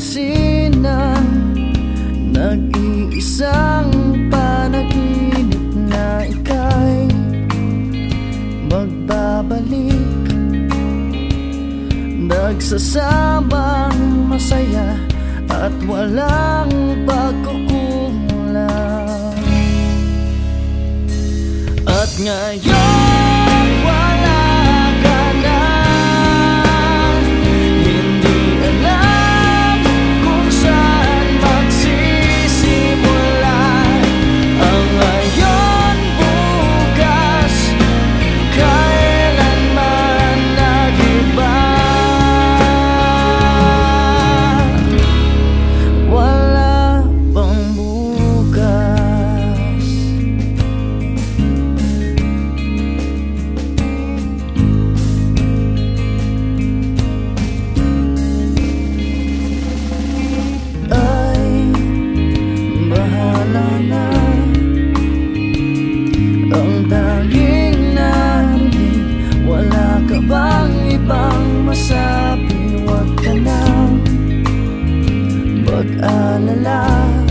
pansin na Nag-iisang panaginip na ika'y Magbabalik. Nagsasamang masaya At walang pagkukulang. At ngayon look ah, all alive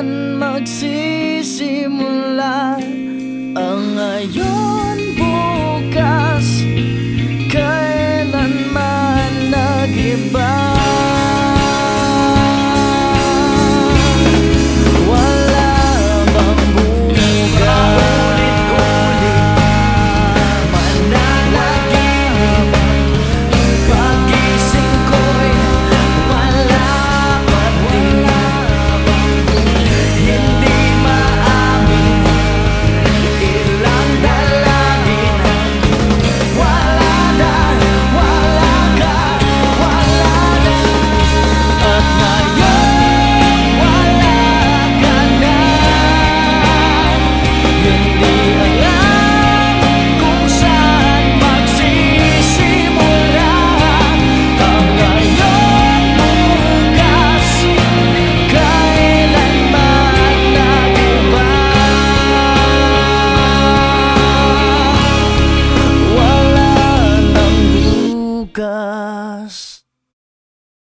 Saan magsisimula ang ayos?